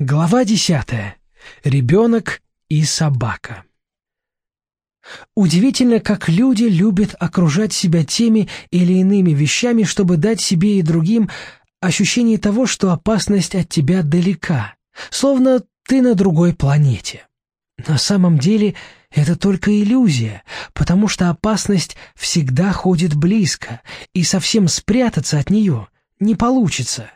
Глава десятая. Ребенок и собака. Удивительно, как люди любят окружать себя теми или иными вещами, чтобы дать себе и другим ощущение того, что опасность от тебя далека, словно ты на другой планете. На самом деле это только иллюзия, потому что опасность всегда ходит близко, и совсем спрятаться от нее не получится.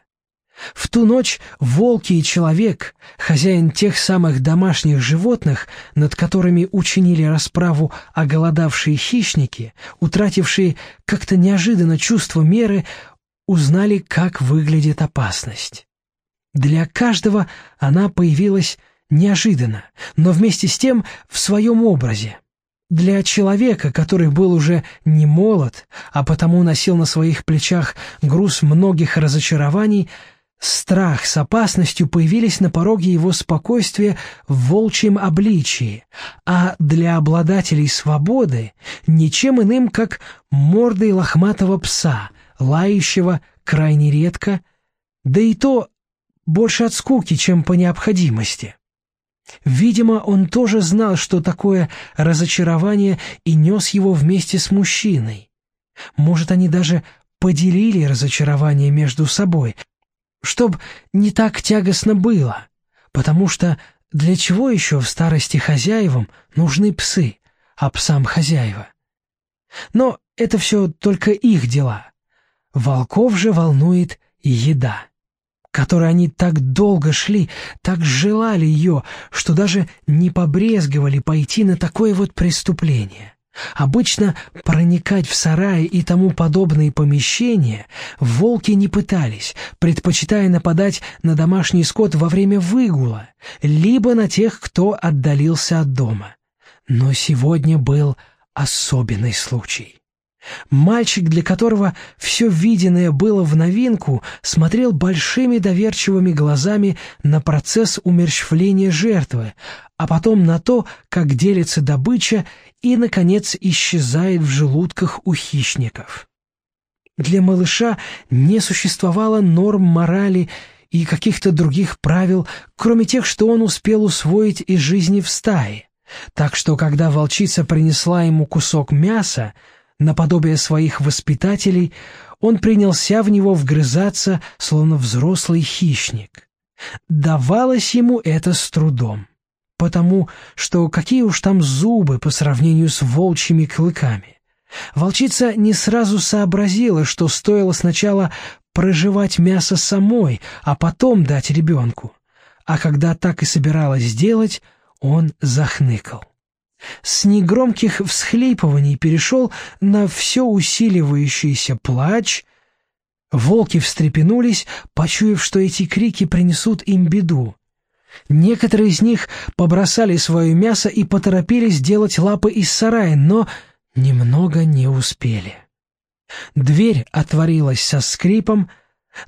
В ту ночь волки и человек, хозяин тех самых домашних животных, над которыми учинили расправу оголодавшие хищники, утратившие как-то неожиданно чувство меры, узнали, как выглядит опасность. Для каждого она появилась неожиданно, но вместе с тем в своем образе. Для человека, который был уже не молод, а потому носил на своих плечах груз многих разочарований, Страх с опасностью появились на пороге его спокойствия в волчьем обличии, а для обладателей свободы ничем иным, как мордой лохматого пса, лающего крайне редко, да и то больше от скуки, чем по необходимости. Видимо, он тоже знал, что такое разочарование, и нес его вместе с мужчиной. Может, они даже поделили разочарование между собой — чтоб не так тягостно было, потому что для чего еще в старости хозяевам нужны псы, а псам хозяева? Но это все только их дела. Волков же волнует еда, которой они так долго шли, так желали ее, что даже не побрезговали пойти на такое вот преступление. Обычно проникать в сараи и тому подобные помещения волки не пытались, предпочитая нападать на домашний скот во время выгула, либо на тех, кто отдалился от дома. Но сегодня был особенный случай. Мальчик, для которого все виденное было в новинку, смотрел большими доверчивыми глазами на процесс умерщвления жертвы, а потом на то, как делится добыча и, наконец, исчезает в желудках у хищников. Для малыша не существовало норм морали и каких-то других правил, кроме тех, что он успел усвоить из жизни в стае. Так что, когда волчица принесла ему кусок мяса, наподобие своих воспитателей, он принялся в него вгрызаться, словно взрослый хищник. Давалось ему это с трудом потому что какие уж там зубы по сравнению с волчьими клыками. Волчица не сразу сообразила, что стоило сначала проживать мясо самой, а потом дать ребенку. А когда так и собиралась сделать, он захныкал. С негромких всхлипываний перешел на все усиливающийся плач. Волки встрепенулись, почуяв, что эти крики принесут им беду. Некоторые из них побросали свое мясо и поторопились делать лапы из сарая, но немного не успели. Дверь отворилась со скрипом,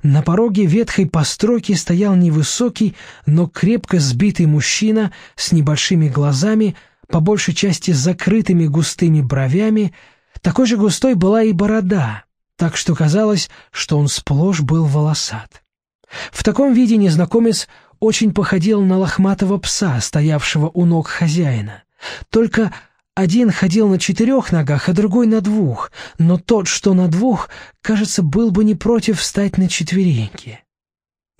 на пороге ветхой постройки стоял невысокий, но крепко сбитый мужчина с небольшими глазами, по большей части закрытыми густыми бровями, такой же густой была и борода, так что казалось, что он сплошь был волосат. В таком виде незнакомец очень походил на лохматого пса, стоявшего у ног хозяина. Только один ходил на четырех ногах, а другой на двух, но тот, что на двух, кажется, был бы не против встать на четвереньки.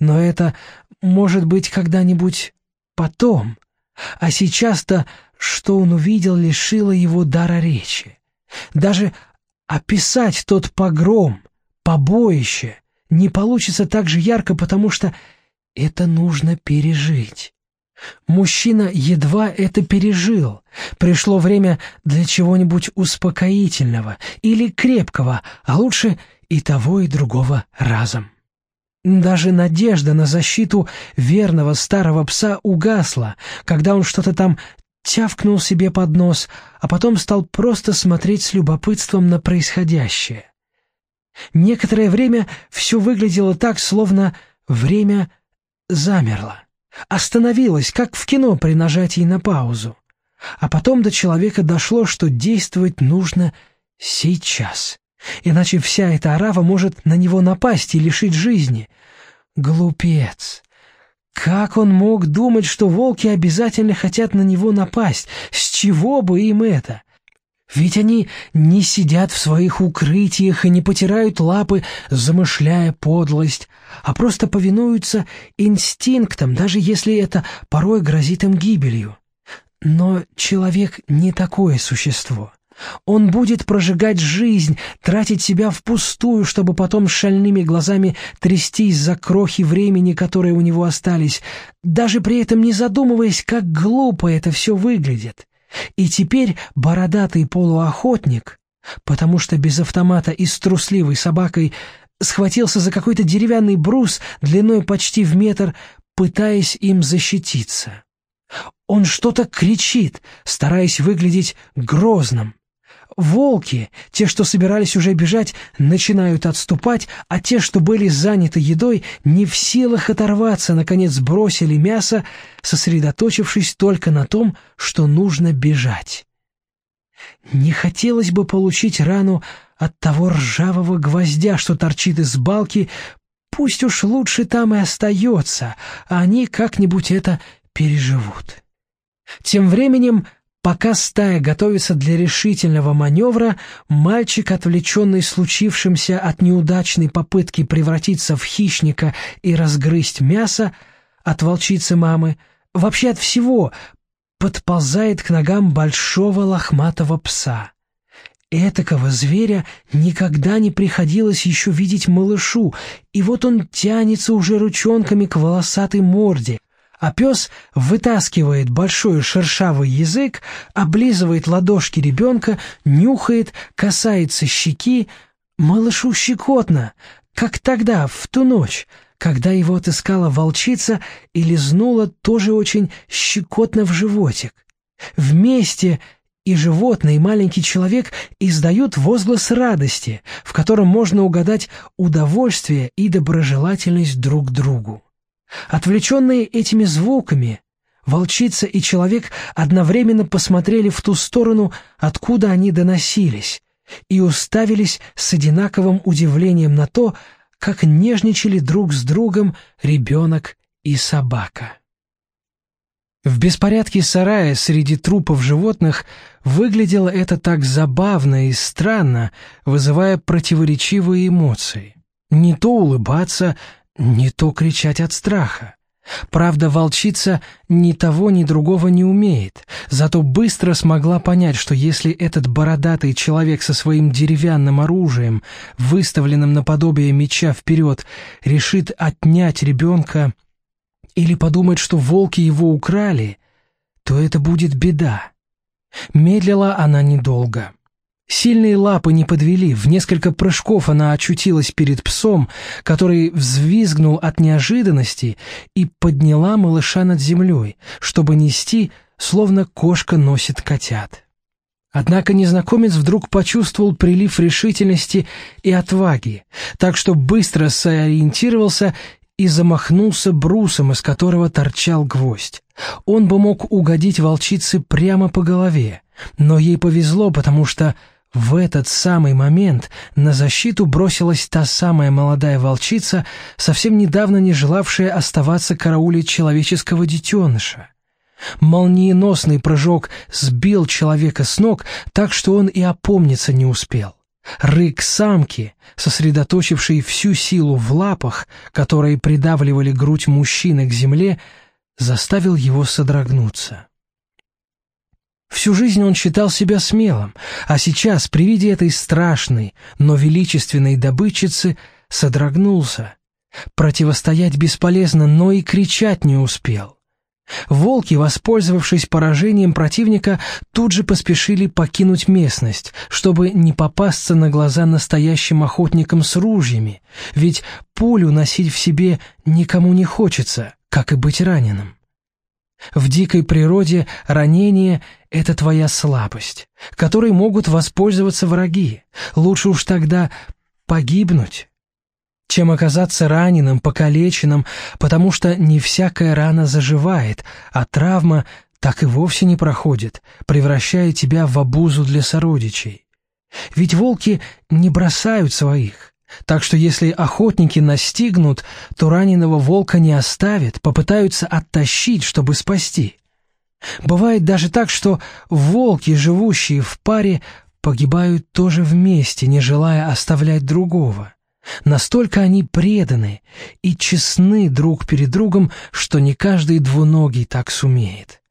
Но это может быть когда-нибудь потом, а сейчас-то, что он увидел, лишило его дара речи. Даже описать тот погром, побоище, не получится так же ярко, потому что это нужно пережить. Мужчина едва это пережил. Пришло время для чего-нибудь успокоительного или крепкого, а лучше и того, и другого разом. Даже надежда на защиту верного старого пса угасла, когда он что-то там тявкнул себе под нос, а потом стал просто смотреть с любопытством на происходящее. Некоторое время все выглядело так, словно время замерла, остановилась, как в кино при нажатии на паузу. А потом до человека дошло, что действовать нужно сейчас, иначе вся эта арава может на него напасть и лишить жизни. Глупец! Как он мог думать, что волки обязательно хотят на него напасть? С чего бы им это? Ведь они не сидят в своих укрытиях и не потирают лапы, замышляя подлость, а просто повинуются инстинктам, даже если это порой грозит им гибелью. Но человек не такое существо. Он будет прожигать жизнь, тратить себя впустую, чтобы потом шальными глазами трястись за крохи времени, которые у него остались, даже при этом не задумываясь, как глупо это все выглядит. И теперь бородатый полуохотник, потому что без автомата и с трусливой собакой схватился за какой-то деревянный брус длиной почти в метр, пытаясь им защититься. Он что-то кричит, стараясь выглядеть грозным. Волки, те, что собирались уже бежать, начинают отступать, а те, что были заняты едой, не в силах оторваться, наконец бросили мясо, сосредоточившись только на том, что нужно бежать. Не хотелось бы получить рану от того ржавого гвоздя, что торчит из балки, пусть уж лучше там и остается, а они как-нибудь это переживут. Тем временем Пока стая готовится для решительного маневра, мальчик, отвлеченный случившимся от неудачной попытки превратиться в хищника и разгрызть мясо от волчицы мамы, вообще от всего, подползает к ногам большого лохматого пса. Этакого зверя никогда не приходилось еще видеть малышу, и вот он тянется уже ручонками к волосатой морде, а пес вытаскивает большой шершавый язык, облизывает ладошки ребенка, нюхает, касается щеки. Малышу щекотно, как тогда, в ту ночь, когда его отыскала волчица и лизнула тоже очень щекотно в животик. Вместе и животное, и маленький человек издают возглас радости, в котором можно угадать удовольствие и доброжелательность друг другу. Отвлеченные этими звуками, волчица и человек одновременно посмотрели в ту сторону, откуда они доносились, и уставились с одинаковым удивлением на то, как нежничали друг с другом ребенок и собака. В беспорядке сарая среди трупов животных выглядело это так забавно и странно, вызывая противоречивые эмоции. Не то улыбаться, не то кричать от страха. Правда, волчица ни того, ни другого не умеет, зато быстро смогла понять, что если этот бородатый человек со своим деревянным оружием, выставленным наподобие меча вперед, решит отнять ребенка или подумает, что волки его украли, то это будет беда. Медлила она недолго. Сильные лапы не подвели, в несколько прыжков она очутилась перед псом, который взвизгнул от неожиданности и подняла малыша над землей, чтобы нести, словно кошка носит котят. Однако незнакомец вдруг почувствовал прилив решительности и отваги, так что быстро сориентировался и замахнулся брусом, из которого торчал гвоздь. Он бы мог угодить волчице прямо по голове, но ей повезло, потому что в этот самый момент на защиту бросилась та самая молодая волчица, совсем недавно не желавшая оставаться караулить человеческого детеныша. Молниеносный прыжок сбил человека с ног, так что он и опомниться не успел. Рык самки, сосредоточивший всю силу в лапах, которые придавливали грудь мужчины к земле, заставил его содрогнуться. Всю жизнь он считал себя смелым, а сейчас при виде этой страшной, но величественной добычицы содрогнулся. Противостоять бесполезно, но и кричать не успел. Волки, воспользовавшись поражением противника, тут же поспешили покинуть местность, чтобы не попасться на глаза настоящим охотникам с ружьями, ведь пулю носить в себе никому не хочется, как и быть раненым. В дикой природе ранение — это твоя слабость, которой могут воспользоваться враги. Лучше уж тогда погибнуть, чем оказаться раненым, покалеченным, потому что не всякая рана заживает, а травма так и вовсе не проходит, превращая тебя в обузу для сородичей. Ведь волки не бросают своих, Так что если охотники настигнут, то раненого волка не оставят, попытаются оттащить, чтобы спасти. Бывает даже так, что волки, живущие в паре, погибают тоже вместе, не желая оставлять другого. Настолько они преданы и честны друг перед другом, что не каждый двуногий так сумеет.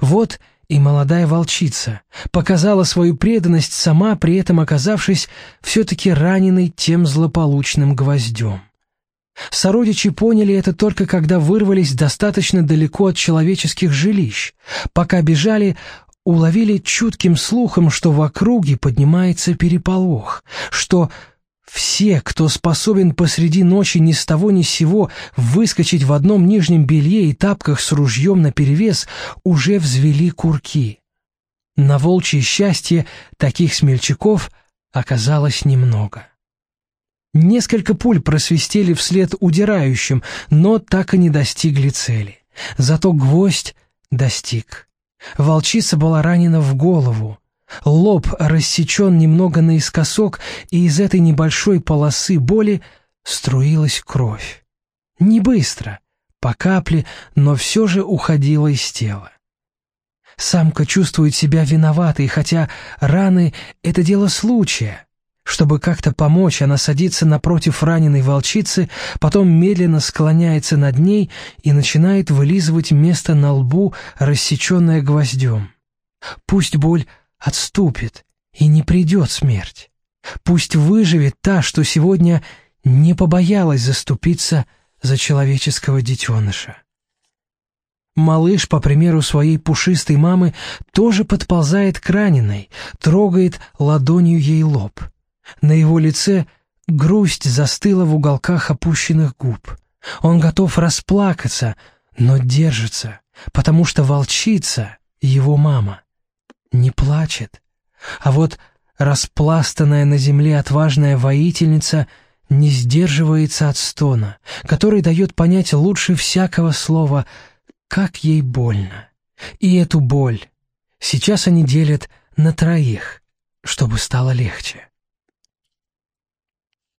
Вот и молодая волчица показала свою преданность, сама при этом оказавшись все-таки раненой тем злополучным гвоздем. Сородичи поняли это только когда вырвались достаточно далеко от человеческих жилищ. Пока бежали, уловили чутким слухом, что в округе поднимается переполох, что все, кто способен посреди ночи ни с того ни сего выскочить в одном нижнем белье и тапках с ружьем наперевес, уже взвели курки. На волчье счастье таких смельчаков оказалось немного. Несколько пуль просвистели вслед удирающим, но так и не достигли цели. Зато гвоздь достиг. Волчица была ранена в голову. Лоб рассечен немного наискосок, и из этой небольшой полосы боли струилась кровь. Не быстро, по капле, но все же уходила из тела. Самка чувствует себя виноватой, хотя раны — это дело случая. Чтобы как-то помочь, она садится напротив раненой волчицы, потом медленно склоняется над ней и начинает вылизывать место на лбу, рассеченное гвоздем. Пусть боль отступит, и не придет смерть. Пусть выживет та, что сегодня не побоялась заступиться за человеческого детеныша. Малыш, по примеру своей пушистой мамы, тоже подползает к раненой, трогает ладонью ей лоб. На его лице грусть застыла в уголках опущенных губ. Он готов расплакаться, но держится, потому что волчица — его мама не плачет. А вот распластанная на земле отважная воительница не сдерживается от стона, который дает понять лучше всякого слова, как ей больно. И эту боль сейчас они делят на троих, чтобы стало легче.